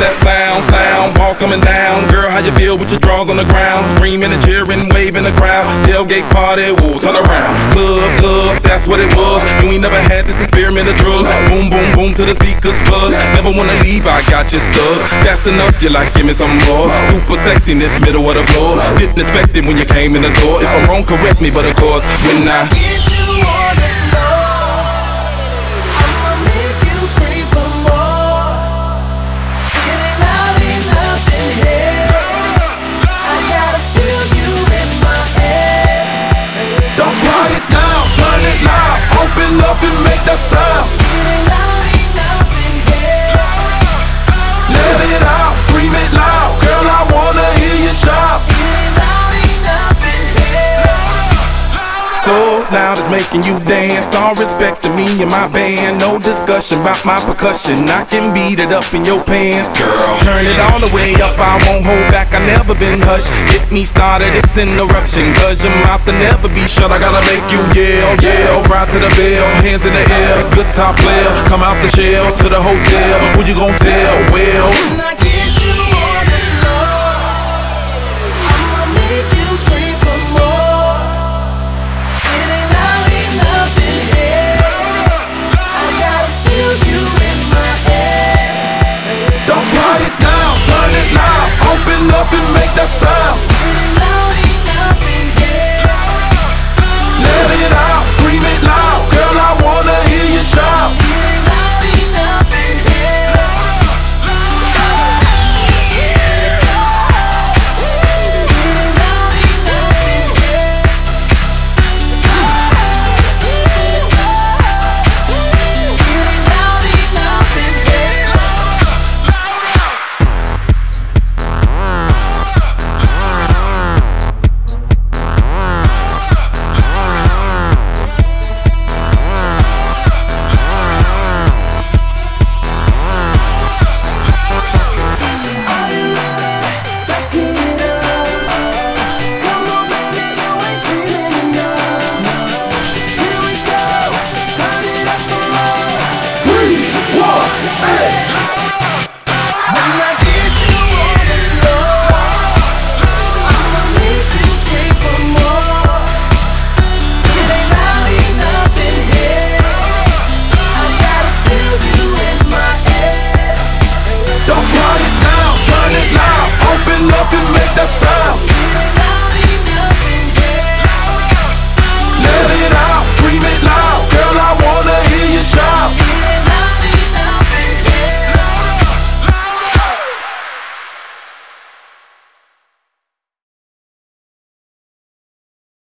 that sound, sound. Walls coming down. Girl, how you feel with your drawers on the ground? Screaming and cheering, waving the crowd. Tailgate party, whoa, turn around. Love, love, that's what it was. You ain't never had this experiment of drugs. Boom, boom, boom to the speakers buzz. Never wanna leave, I got you stuck. That's enough, you like, give me some more. Super sexy in this middle of the floor. Didn't expect it when you came in the door. If I'm wrong, correct me, but of course, when I. and make that sound. Loud it's making you dance. All respect to me and my band. No discussion about my percussion. I can beat it up in your pants, girl. Turn it all the way up. I won't hold back. I never been hushed. Get me started, it's an eruption. Cause your mouth will never be shut. I gotta make you yell, yell. Ride to the bell, hands in the air. Good top player. Come out the shell to the hotel. Who you gon' tell? Well. And make that sound. Don't quiet down, turn it loud. Open up and make that sound.